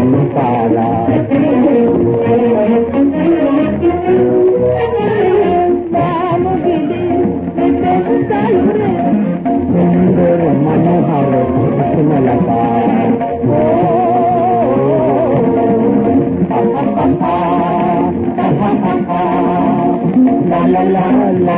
பெண்ணு Bala Manobala Sumalatha la la la la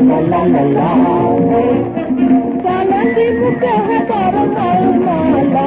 la la la la கணக்கு முக்க பரமாலா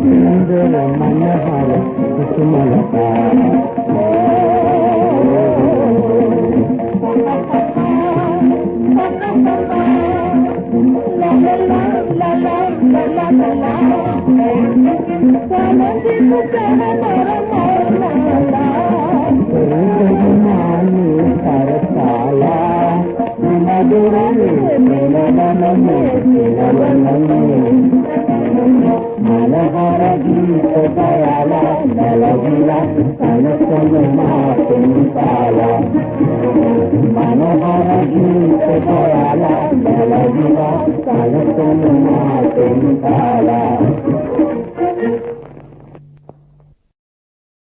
నందుల మనహర కుసుమలత సరసాలా மலகர கீத தயால நலகில கனசமால மனோகர கீத தயால நலகில கனசமால